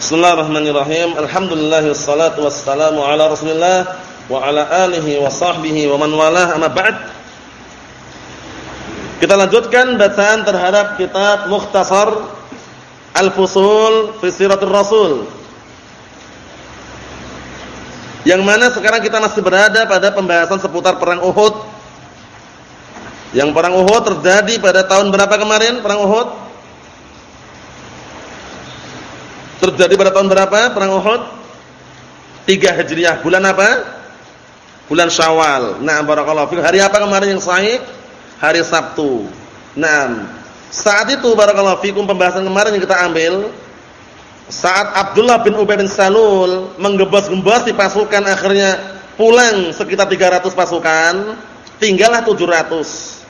Bismillahirrahmanirrahim. Alhamdulillah wassalatu wassalamu ala Rasulillah wa ala alihi wa sahbihi wa man walah amma ba'd. Kita lanjutkan bacaan terhadap kitab Mukhtasar Al-Fusul fi Siratul Rasul. Yang mana sekarang kita masih berada pada pembahasan seputar perang Uhud. Yang perang Uhud terjadi pada tahun berapa kemarin perang Uhud? Terjadi pada tahun berapa perang Uhud? 3 Hijriah. Bulan apa? Bulan Syawal. Nah, barakallahu fiik. Hari apa kemarin yang sahih? Hari Sabtu. Nah, saat itu barakallahu fiikum pembahasan kemarin yang kita ambil saat Abdullah bin Ubay bin Salul menggembos-gembos di pasukan akhirnya pulang sekitar 300 pasukan, tinggallah 700.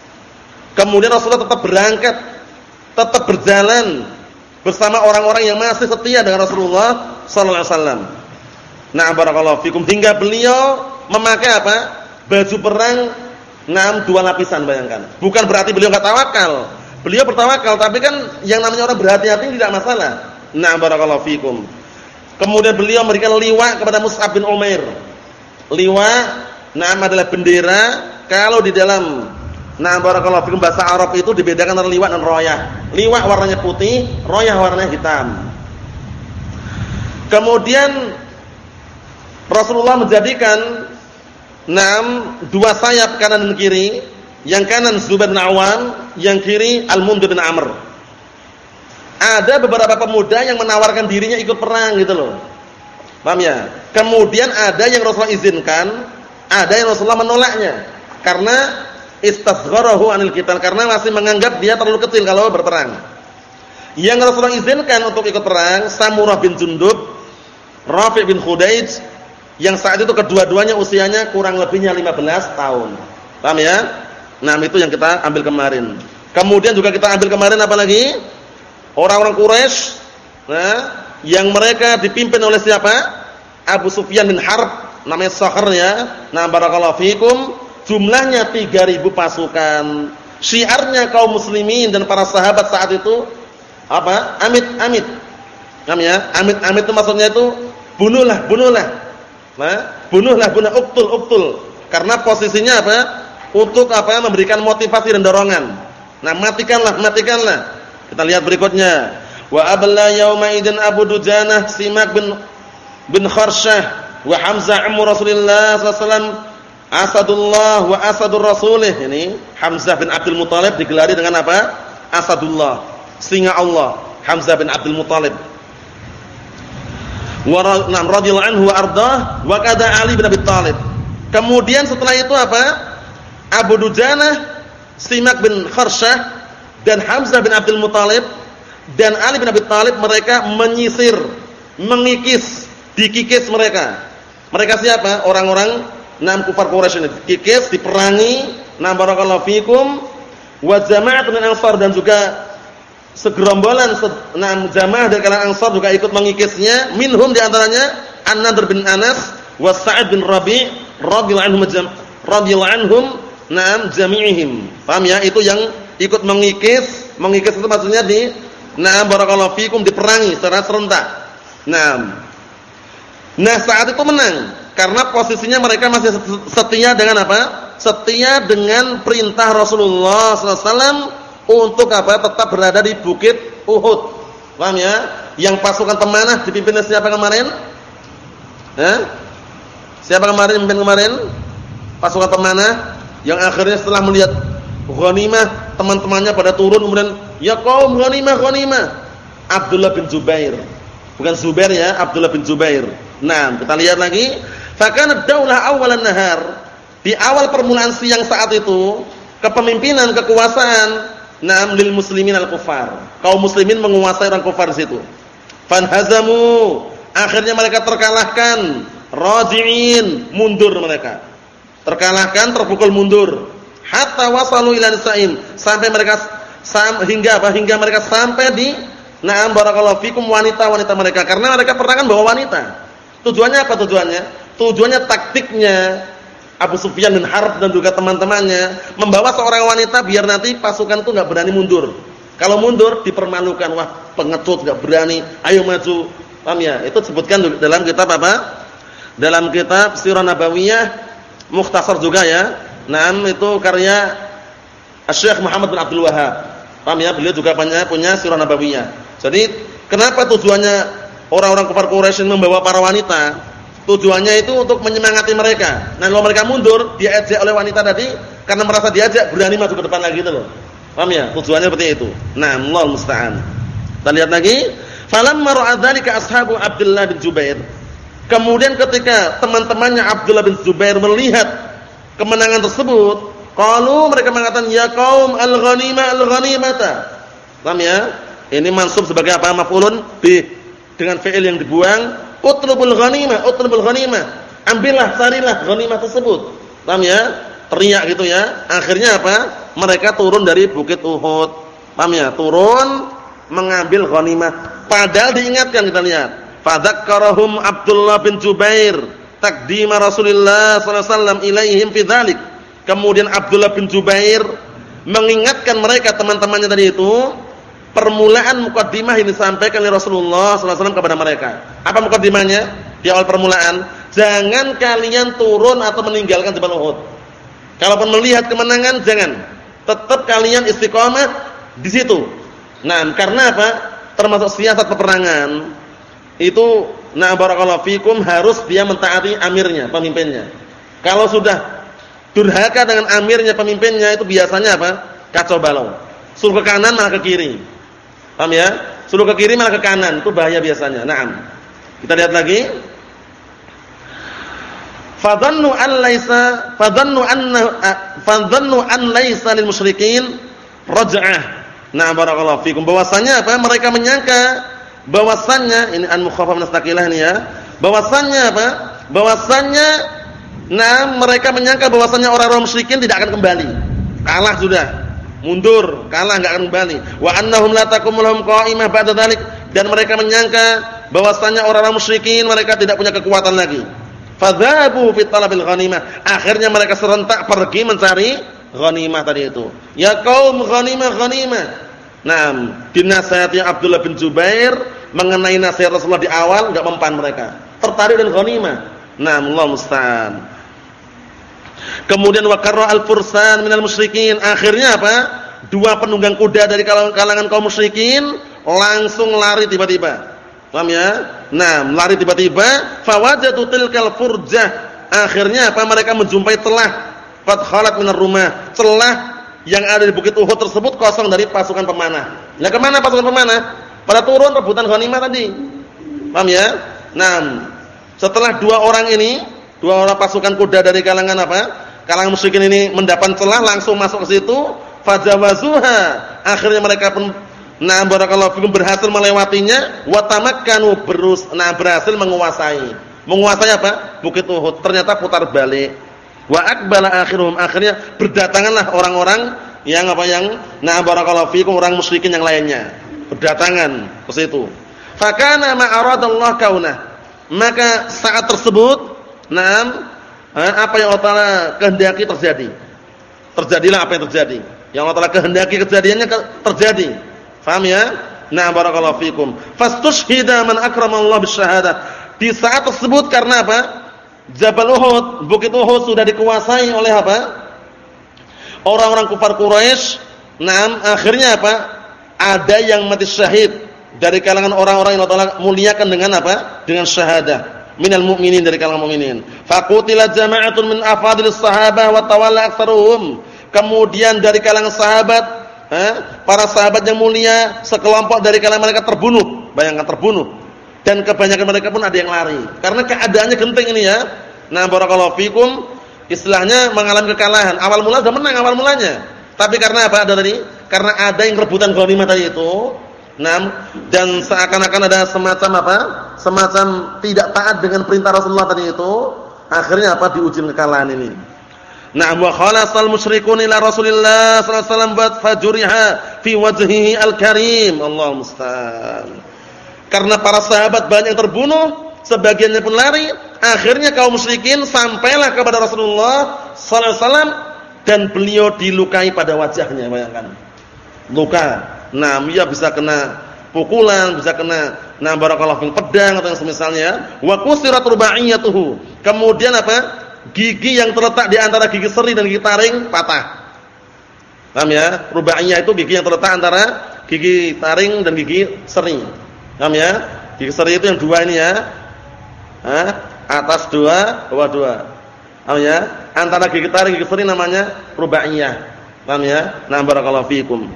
Kemudian Rasulullah tetap berangkat, tetap berjalan bersama orang-orang yang masih setia dengan Rasulullah sallallahu alaihi wasallam. Nah, barakallahu fikum hingga beliau memakai apa? Baju perang enam dua lapisan bayangkan. Bukan berarti beliau enggak tawakal. Beliau bertawakal, tapi kan yang namanya orang berhati-hati tidak masalah. Nah, barakallahu fikum. Kemudian beliau memberikan liwa kepada Mus'ab bin Umair. Liwa nama adalah bendera kalau di dalam Nah, barakallahu fikum bahasa Arab itu dibedakan antara liwat dan royah. Liwat warnanya putih, royah warnanya hitam. Kemudian Rasulullah menjadikan enam dua sayap kanan dan kiri. Yang kanan Zubair bin Awam, yang kiri Al-Mundhir bin Amr. Ada beberapa pemuda yang menawarkan dirinya ikut perang gitu loh. Paham ya? Kemudian ada yang Rasulullah izinkan, ada yang Rasulullah menolaknya. Karena istasgharahu anil qital karena masih menganggap dia terlalu kecil kalau berperang. Yang Rasulullah izinkan untuk ikut perang Samurah bin Jundub, Rafi' bin Khudaij yang saat itu kedua-duanya usianya kurang lebihnya 15 tahun. Paham ya? Nah, itu yang kita ambil kemarin. Kemudian juga kita ambil kemarin apa lagi? Orang-orang Quraisy, nah, yang mereka dipimpin oleh siapa? Abu Sufyan bin Harb, namanya Sakhrnya. Nah, barakallahu fikum Jumlahnya 3000 pasukan. Syiarnya kaum muslimin dan para sahabat saat itu apa? Amit-amit. Namanya amit-amit itu maksudnya itu bunuhlah, bunuhlah. Nah, bunuhlah, bunuh uktul, uktul. Karena posisinya apa? Untuk apa? Memberikan motivasi dan dorongan. Nah, matikanlah, matikanlah. Kita lihat berikutnya. Wa abla yauma idzin Abu Dujanah Simak bin bin Kharsyah wa Hamzah ummu Rasulillah sallallahu alaihi wasallam Asadullah wa asadur rasulih ini Hamzah bin Abdul Muthalib digelari dengan apa? Asadullah, singa Allah, Hamzah bin Abdul Muthalib. Wa radhiyallahu anhu ardah wa kada Ali bin Abi Thalib. Kemudian setelah itu apa? Abu Dujanah, Simak bin Kharsyah dan Hamzah bin Abdul Muthalib dan Ali bin Abi Thalib mereka menyisir, mengikis, dikikis mereka. Mereka siapa? Orang-orang enam kufar Quraisy ini kikis diperangi. Nam barakallahu fikum. Wa jama'atun min ansar dan juga segerombolan enam jamaah dari kalangan ansar juga ikut mengikisnya. Minhum di antaranya An-Nadr bin Anas wa Sa'id bin Rabi' radhiyallahu anhum radhiyallahu anhum na'am jami'ihim. Paham ya? Itu yang ikut mengikis. Mengikis itu maksudnya di na'am barakallahu fikum diperangi secara serentak. Na'am nah saat itu menang karena posisinya mereka masih setia dengan apa? Setia dengan perintah Rasulullah SAW untuk apa? Tetap berada di bukit Uhud. Paham ya? Yang pasukan pemanah dipimpin siapa kemarin? Eh? Siapa kemarin pimpin kemarin? Pasukan pemanah yang akhirnya setelah melihat ghanimah, teman-temannya pada turun kemudian ya kaum ghanimah ghanimah. Abdullah bin Zubair. Bukan Zubair ya, Abdullah bin Zubair. Nah, kita lihat lagi Fakana daulah awalan nahar. Di awal permulaan siang saat itu, kepemimpinan, kekuasaan Naam lil muslimin al kufar. Kaum muslimin menguasai orang kufar situ. Fanhazamu. Akhirnya mereka terkalahkan. Raji'in, mundur mereka. Terkalahkan, terpukul mundur. Hatta wasalu ila nisa'in. Sampai mereka sam, hingga apa? Hingga mereka sampai di Naam barakallahu fikum wanita-wanita mereka karena mereka pernah kan bawa wanita. Tujuannya apa tujuannya? Tujuannya taktiknya Abu Sufyan bin Harb dan juga teman-temannya membawa seorang wanita biar nanti pasukan itu nggak berani mundur. Kalau mundur dipermalukan, wah pengecut nggak berani, ayo maju. Paham ya? Itu disebutkan dalam kitab apa? Dalam kitab Sirah Nabawiyah mukhtasar juga ya. Naam itu karya Syekh Muhammad bin Abdul Wahab. Paham ya? Beliau juga punya punya Sirah Nabawiyah. Jadi, kenapa tujuannya orang-orang kafir Quraisy membawa para wanita? Tujuannya itu untuk menyemangati mereka. Nah, kalau mereka mundur, diajak oleh wanita tadi karena merasa diajak berani maju ke depan lagi itu loh. Paham ya? Tujuannya seperti itu. Nah, Allah musta'an. Kita lihat lagi Falamma ra'a dzalika ashabu Abdullah bin Jubair. Kemudian ketika teman-temannya Abdullah bin Zubair melihat kemenangan tersebut, qalu mereka mengatakan ya kaum al-ghanimah al-ghanimata. Paham ya? Ini mansub sebagai apa? Maf'ulun bi dengan fi'il yang dibuang, utlubul ghanimah, utlubul ghanimah. Ambillah, carilah ghanimah tersebut. Paham ya? Teriak gitu ya. Akhirnya apa? Mereka turun dari Bukit Uhud. Paham ya? Turun mengambil ghanimah Padahal diingatkan kita lihat. Fadzakkarahum Abdullah bin Jubair takdima Rasulullah sallallahu alaihi wasallam ilaihim fi dzalik. Kemudian Abdullah bin Jubair mengingatkan mereka teman-temannya tadi itu permulaan mukaddimah ini disampaikan oleh Rasulullah wasallam kepada mereka. Apa mukaddimahnya? Di awal permulaan, jangan kalian turun atau meninggalkan Jabal Uhud. Kalaupun melihat kemenangan jangan. Tetap kalian istiqomah di situ. Nah, karena apa? termasuk siasat peperangan itu na barakallahu fikum harus dia mentaati amirnya, pemimpinnya. Kalau sudah durhaka dengan amirnya, pemimpinnya itu biasanya apa? Kacau balau. Suruh ke kanan malah ke kiri. Paham ya? Suruh ke kiri malah ke kanan, itu bahaya biasanya. Naam. Kita lihat lagi. Fadhannu an laisa fadhannu anna fadhannu an laisa lil musyrikin raj'ah Nah, barakallahu fikum. Bahwasanya apa? Mereka menyangka bahwasannya ini an mukhaffaf min ini ya. Bahwasannya apa? Bahwasannya nah mereka menyangka bahwasannya orang-orang musyrikin tidak akan kembali. Kalah sudah. Mundur, kalah enggak akan kembali. Wa annahum la taqumul lahum qa'imah ba'da dzalik dan mereka menyangka bahwasannya orang-orang musyrikin mereka tidak punya kekuatan lagi. Fadhabu fi talabil ghanimah. Akhirnya mereka serentak pergi mencari ghanimah tadi itu. Ya kaum ghanimah ghanimah. Nah, dinasihati Abdullah bin Zubair mengenai nasihat Rasulullah di awal enggak mempan mereka. Tertarik dengan ghanimah. Nah, Allah musta'an. Kemudian wakarra al-fursan minal musyrikin. Akhirnya apa? Dua penunggang kuda dari kalangan kaum musyrikin langsung lari tiba-tiba. Paham ya? Nah, lari tiba-tiba, fawajatu tilkal furjah. Akhirnya apa? Mereka menjumpai telah Qad khalat minar rumah. Celah yang ada di Bukit Uhud tersebut kosong dari pasukan pemanah. Nah, ke mana pasukan pemanah? Pada turun rebutan ghanimah tadi. Paham ya? Nah, setelah dua orang ini, dua orang pasukan kuda dari kalangan apa? Kalangan musyrikin ini mendapat celah langsung masuk ke situ, fajawazuha. Akhirnya mereka pun nah barakallahu fikum berhasil melewatinya wa tamakkanu berus nah berhasil menguasai. Menguasai apa? Bukit Uhud. Ternyata putar balik Wa akbala akhiruhum akhirnya berdatanganlah orang-orang yang apa yang na barakallahu fikum orang musyrikin yang lainnya. Berdatangan ke situ. Fakana ma aradallahu kaunah. Maka saat tersebut, naam apa yang Allah Taala kehendaki terjadi. Terjadilah apa yang terjadi. Yang Allah Taala kehendaki kejadiannya terjadi. Faham ya? Nah barakallahu fikum. Fastushhida man akramallahu bisyahada. Di saat tersebut karena apa? Jabal Uhud, Bukit Uhud sudah dikuasai oleh apa? Orang-orang kufar Quraisy. Nah, akhirnya apa? Ada yang mati syahid dari kalangan orang-orang yang Allah muliakan dengan apa? Dengan syahadah minal mu'minin dari kalangan mukminin. Faqutila jama'atun min afadilis sahabah wa tawalla. Kemudian dari kalangan sahabat, eh, para sahabat yang mulia, sekelompok dari kalangan mereka terbunuh. Bayangkan terbunuh. Dan kebanyakan mereka pun ada yang lari. Karena keadaannya genting ini ya. Nah barakallahu fikum. Istilahnya mengalami kekalahan. Awal mula sudah menang awal mulanya. Tapi karena apa? Ada tadi? Karena ada yang rebutan ghanimah tadi itu nah dan seakan-akan ada semacam apa semacam tidak taat dengan perintah Rasulullah tadi itu akhirnya apa diuji kekalahan ini nah wa khalasal musyrikun ila Rasulillah sallallahu alaihi wasallam fajuriha fi wajhihi al-karim Allah musta'an karena para sahabat banyak terbunuh, sebagiannya pun lari. Akhirnya kaum musyrikin sampailah kepada Rasulullah sallallahu alaihi wasallam dan beliau dilukai pada wajahnya, bayangkan. Luka. Nah, dia bisa kena pukulan, bisa kena Nah, barakallahu fikum pedang atau yang semisalnya. Wa kusirat rubaiyatuhu. Kemudian apa? Gigi yang terletak di antara gigi seri dan gigi taring patah. Paham ya? Rubaiyah itu gigi yang terletak antara gigi taring dan gigi seri. Paham ya? Gigi seri itu yang dua ini ya. Hah? Atas dua, bawah dua. Paham ya? Antara gigi taring gigi seri namanya rubaiyah. Paham ya? Nah, barakallahu fikum.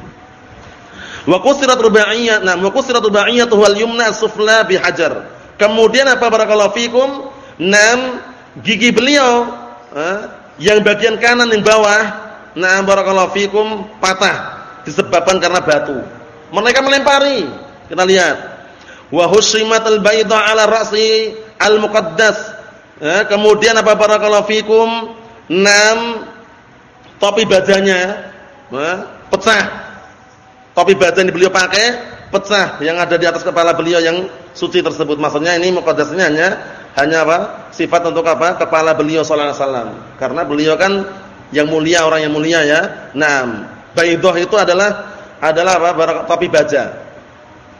Wa qusirat rubaiyah, nah wa qusirat rubaiyatu wal yumna sufla bi hajar. Kemudian apa barakallahu fikum? Enam gigi beliau eh, yang bagian kanan yang bawah, nah barakallahu fikum patah disebabkan karena batu. Mereka melempari. Kita lihat. Wa husyimat al-bayda 'ala ra'si al-muqaddas. Eh, kemudian apa barakallahu fikum? Enam topi badannya eh, pecah topi yang beliau pakai pecah yang ada di atas kepala beliau yang suci tersebut. Maksudnya ini muqaddasnya hanya hanya apa? Sifat untuk apa? Kepala beliau sallallahu alaihi wasallam. Karena beliau kan yang mulia, orang yang mulia ya. Naam. Baidah itu adalah adalah apa? Barak, topi baja.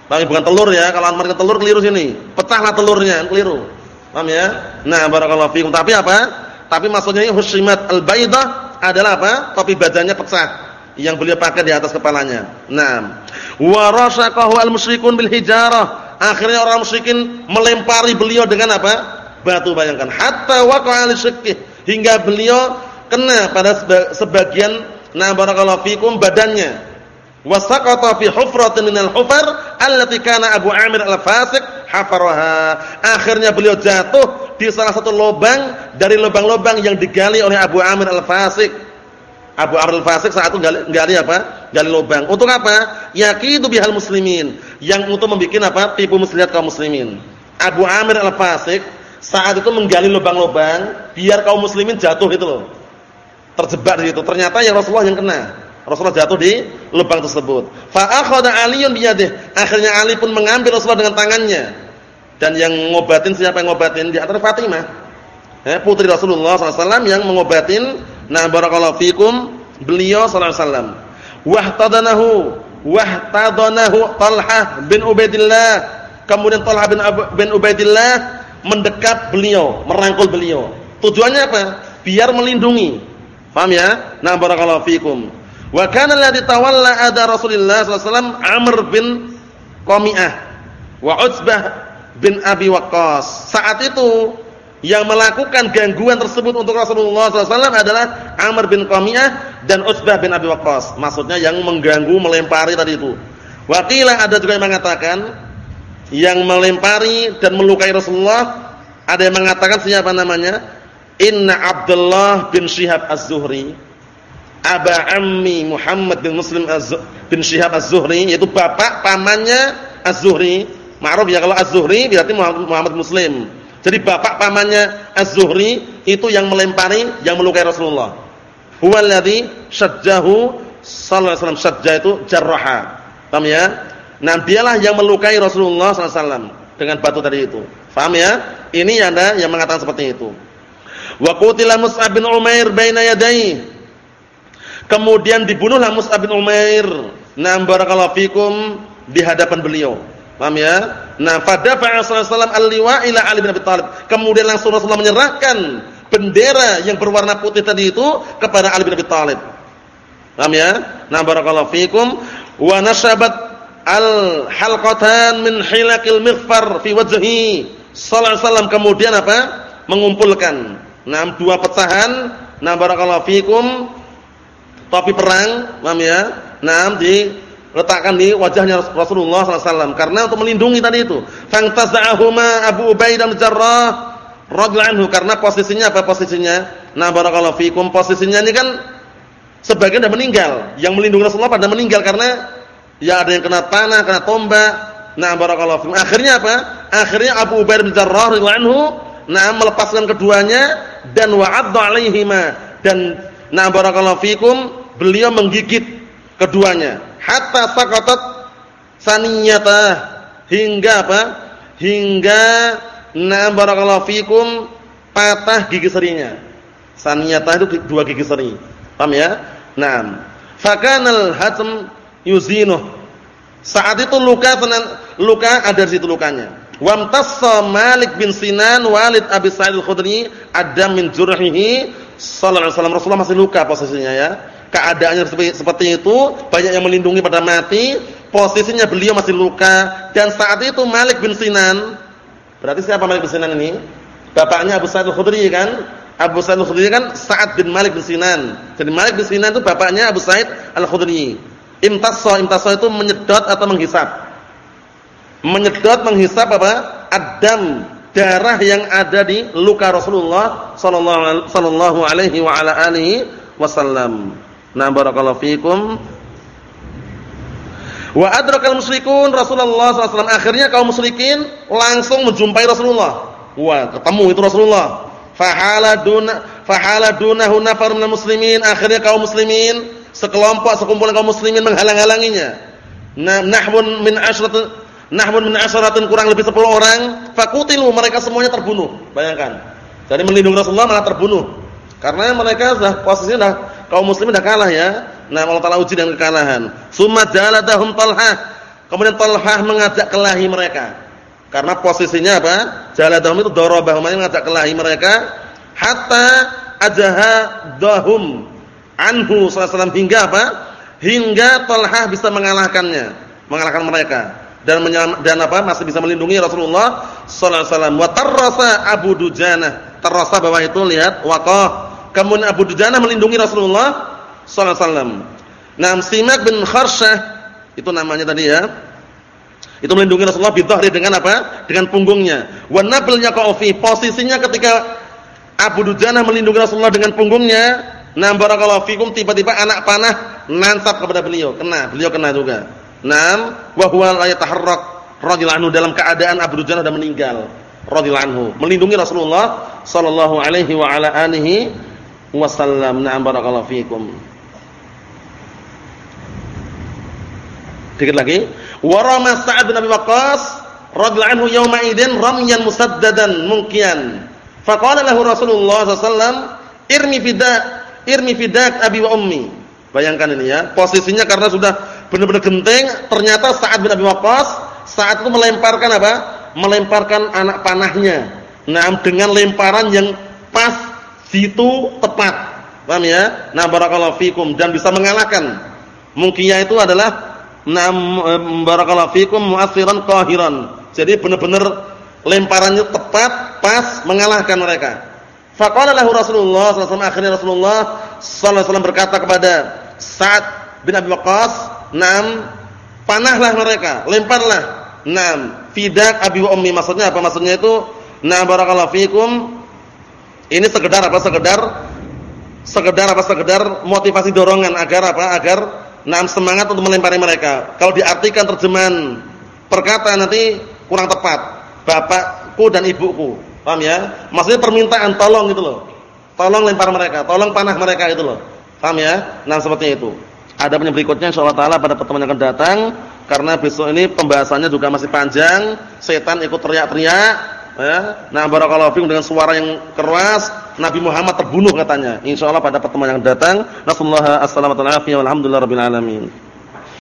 Tapi bukan telur ya. Kalau ke telur keliru sini. Pecahlah telurnya, keliru. Paham ya? Nah, barakallahu fikum. Tapi apa? Tapi maksudnya husyimat al-baidah adalah apa? Topi badannya pecah yang beliau pakai di atas kepalanya. Naam. Wa rasaqahu al-musyrikun bil hijarah. Akhirnya orang musyrikin melempari beliau dengan apa? Batu bayangkan. Hatta waqa'a li hingga beliau kena pada sebagian na barakallahu fikum badannya. Wa saqata fi hufratin minal hufar allati kana Abu Amir al-Fasiq hafaraha. Akhirnya beliau jatuh di salah satu lubang dari lubang-lubang yang digali oleh Abu Amir al-Fasiq Abu Amr al-Fasik saat itu gali, gali apa? Gali lubang. Untuk apa? Yaqidu bihal muslimin. Yang untuk membuat apa? Tipu muslihat kaum muslimin. Abu Amir al-Fasik saat itu menggali lubang-lubang biar kaum muslimin jatuh itu loh. Terjebak di situ. Ternyata yang Rasulullah yang kena. Rasulullah jatuh di lubang tersebut. Fa akhadha Aliun biyadihi. Akhirnya Ali pun mengambil Rasulullah dengan tangannya. Dan yang ngobatin siapa yang ngobatin? Di antara Fatimah. Eh, putri Rasulullah SAW yang mengobatin Nah barakallahu fikum beliau sallallahu alaihi wasallam. Wahtadanahu wahtadanahu Talhah bin Ubaidillah. Kemudian Talhah bin, bin Ubaidillah mendekat beliau merangkul beliau. Tujuannya apa? Biar melindungi. Paham ya? Nah barakallahu fikum. Wa kana alladhi tawalla ada Rasulullah sallallahu alaihi wasallam Amr bin Qami'ah wa Utsbah bin Abi Waqqas. Saat itu yang melakukan gangguan tersebut untuk Rasulullah SAW adalah Amr bin Qamiyah dan Utsbah bin Abi Waqqas. Maksudnya yang mengganggu, melempari tadi itu. Wakilah ada juga yang mengatakan yang melempari dan melukai Rasulullah ada yang mengatakan siapa namanya? Inna Abdullah bin Syihab Az-Zuhri Aba Ammi Muhammad bin Muslim bin Syihab Az-Zuhri yaitu bapak pamannya Az-Zuhri. Ma'ruf ya kalau Az-Zuhri berarti Muhammad Muslim. Jadi bapak pamannya Az-Zuhri itu yang melempari, yang melukai Rasulullah. Huwa alladhi syajjahu sallallahu alaihi wasallam. Syajjah itu jarraha. Paham ya? Nah, dialah yang melukai Rasulullah sallallahu alaihi wasallam dengan batu tadi itu. Paham ya? Ini ada yang mengatakan seperti itu. Wa qutila Mus'ab bin Umair baina yadayhi. Kemudian dibunuhlah Mus'ab bin Umair. Nah, barakallahu fikum di hadapan beliau. Paham ya? Nah, fadafa'a sallallahu al-liwa ila Ali bin Abi Thalib. Kemudian langsung Rasulullah menyerahkan bendera yang berwarna putih tadi itu kepada Ali bin Abi Thalib. Paham ya? Nah, barakallahu fikum wa nashabat al-halqatan min hilaqil mighfar fi wajhi sallallahu alaihi wasallam kemudian apa? mengumpulkan nah dua pecahan nah barakallahu fikum topi perang, paham ya? Nah, di letakkan di wajahnya Rasulullah SAW karena untuk melindungi tadi itu. Fantaza'ahuma Abu Ubaidah bin Jarrah radhiyallahu karena posisinya apa posisinya? Nah barakallahu fikum posisinya ini kan sebagian sudah meninggal. Yang melindungi Rasulullah pada meninggal karena ya ada yang kena tanah, kena tombak. Nah barakallahu fikum. Akhirnya apa? Akhirnya Abu Ubaidah bin Jarrah radhiyallahu nah melepaskan keduanya dan wa'adda 'alaihima dan nah barakallahu fikum beliau menggigit keduanya hatta saqatat saniyata hingga apa? Hingga na barakallahu fikum patah gigi serinya. Saniyata itu dua gigi seri. Paham ya? Naam. Fakanal hatam yuzinuh. Saat itu luka luka ada di situ lukanya. Wamtassa Malik bin Sinan Walid Abi Sa'id Al-Khudri ada min jurhihi sallallahu alaihi wasallam Rasulullah masih luka posisinya ya. Keadaannya seperti, itu, banyak yang melindungi pada mati, posisinya beliau masih luka dan saat itu Malik bin Sinan berarti siapa Malik bin Sinan ini? Bapaknya Abu Sa'id Al-Khudri kan? Abu Sa'id Al-Khudri kan Sa'ad bin Malik bin Sinan. Jadi Malik bin Sinan itu bapaknya Abu Sa'id Al-Khudri. Imtassa, imtassa itu menyedot atau menghisap. Menyedot, menghisap apa? Adam, darah yang ada di luka Rasulullah sallallahu alaihi wa ala alihi wasallam. Nah, barakallahu fikum. Wa adrakal musyrikun Rasulullah SAW. Akhirnya kaum musyrikin langsung menjumpai Rasulullah. Wah, ketemu itu Rasulullah. Fahala duna fahala dunahu nafar muslimin. Akhirnya kaum muslimin sekelompok sekumpulan kaum muslimin menghalang-halanginya. Nah, nahwun min asyrat nahwun min asyratin kurang lebih 10 orang, fakutilu mereka semuanya terbunuh. Bayangkan. Jadi melindungi Rasulullah malah terbunuh. Karena mereka sudah posisinya sudah kaum muslimin sudah kalah ya. Nah, Allah Taala uji dengan kekalahan. Summa jaladahum Talhah. Kemudian Talhah mengajak kelahi mereka. Karena posisinya apa? Jaladahum itu darabahum mengajak kelahi mereka hatta ajahadahum anhu sallallahu hingga apa? Hingga Talhah bisa mengalahkannya, mengalahkan mereka dan dan apa? masih bisa melindungi Rasulullah sallallahu alaihi wasallam. Wa Abu Dujanah. Tarrasa bawah itu lihat waqah. Kemudian Abu Dujanah melindungi Rasulullah sallallahu alaihi wasallam. Nah, Simak bin Kharsyah itu namanya tadi ya. Itu melindungi Rasulullah bidhahri dengan apa? Dengan punggungnya. Wa nablnya qaufi. Posisinya ketika Abu Dujanah melindungi Rasulullah dengan punggungnya, Nah barakallahu fikum tiba-tiba anak panah nansap kepada beliau, kena, beliau kena juga. Naam wa huwa la yataharrak dalam keadaan Abu Dujana sudah meninggal radhiyallahu melindungi Rasulullah sallallahu alaihi wa ala alihi wasallam. Naam barakallahu fikum. Dikit lagi. Wa rama Sa'ad bin Abi Waqqas radhiyallahu anhu yauma idzin ramyan musaddadan mungkian. Faqala lahu Rasulullah sallallahu irmi fida irmi fidak abi wa ummi. Bayangkan ini ya, posisinya karena sudah benar-benar genting, ternyata saat bin Abi Waqqas saat itu melemparkan apa? Melemparkan anak panahnya. Nah, dengan lemparan yang pas situ tepat. Paham ya? Nah, barakallahu fikum dan bisa mengalahkan. Mungkinnya itu adalah nam barakallahu fikum mu'assiran qahiran. Jadi benar-benar lemparannya tepat, pas mengalahkan mereka. Faqala lahu Rasulullah sallallahu alaihi akhirnya Rasulullah sallallahu alaihi berkata kepada Sa'ad bin Abi Waqqas, "Nam, panahlah mereka, lemparlah." Nam, fidak abi wa ummi maksudnya apa? Maksudnya itu, "Na barakallahu fikum." Ini sekedar apa? Sekedar sekedar apa? Sekedar motivasi dorongan agar apa? Agar nam semangat untuk melempari mereka. Kalau diartikan terjemahan perkataan nanti kurang tepat. Bapakku dan ibuku Paham ya? Maksudnya permintaan tolong gitu loh. Tolong lempar mereka, tolong panah mereka itu loh. Paham ya? Nah, seperti itu. Ada yang berikutnya insyaallah taala pada pertemuan yang akan datang karena besok ini pembahasannya juga masih panjang, setan ikut teriak-teriak ya. Nah, barakallahu fikum dengan suara yang keras, Nabi Muhammad terbunuh katanya. Insyaallah pada pertemuan yang datang. Nasallahu alaihi wasallam wa alhamdulillah alamin.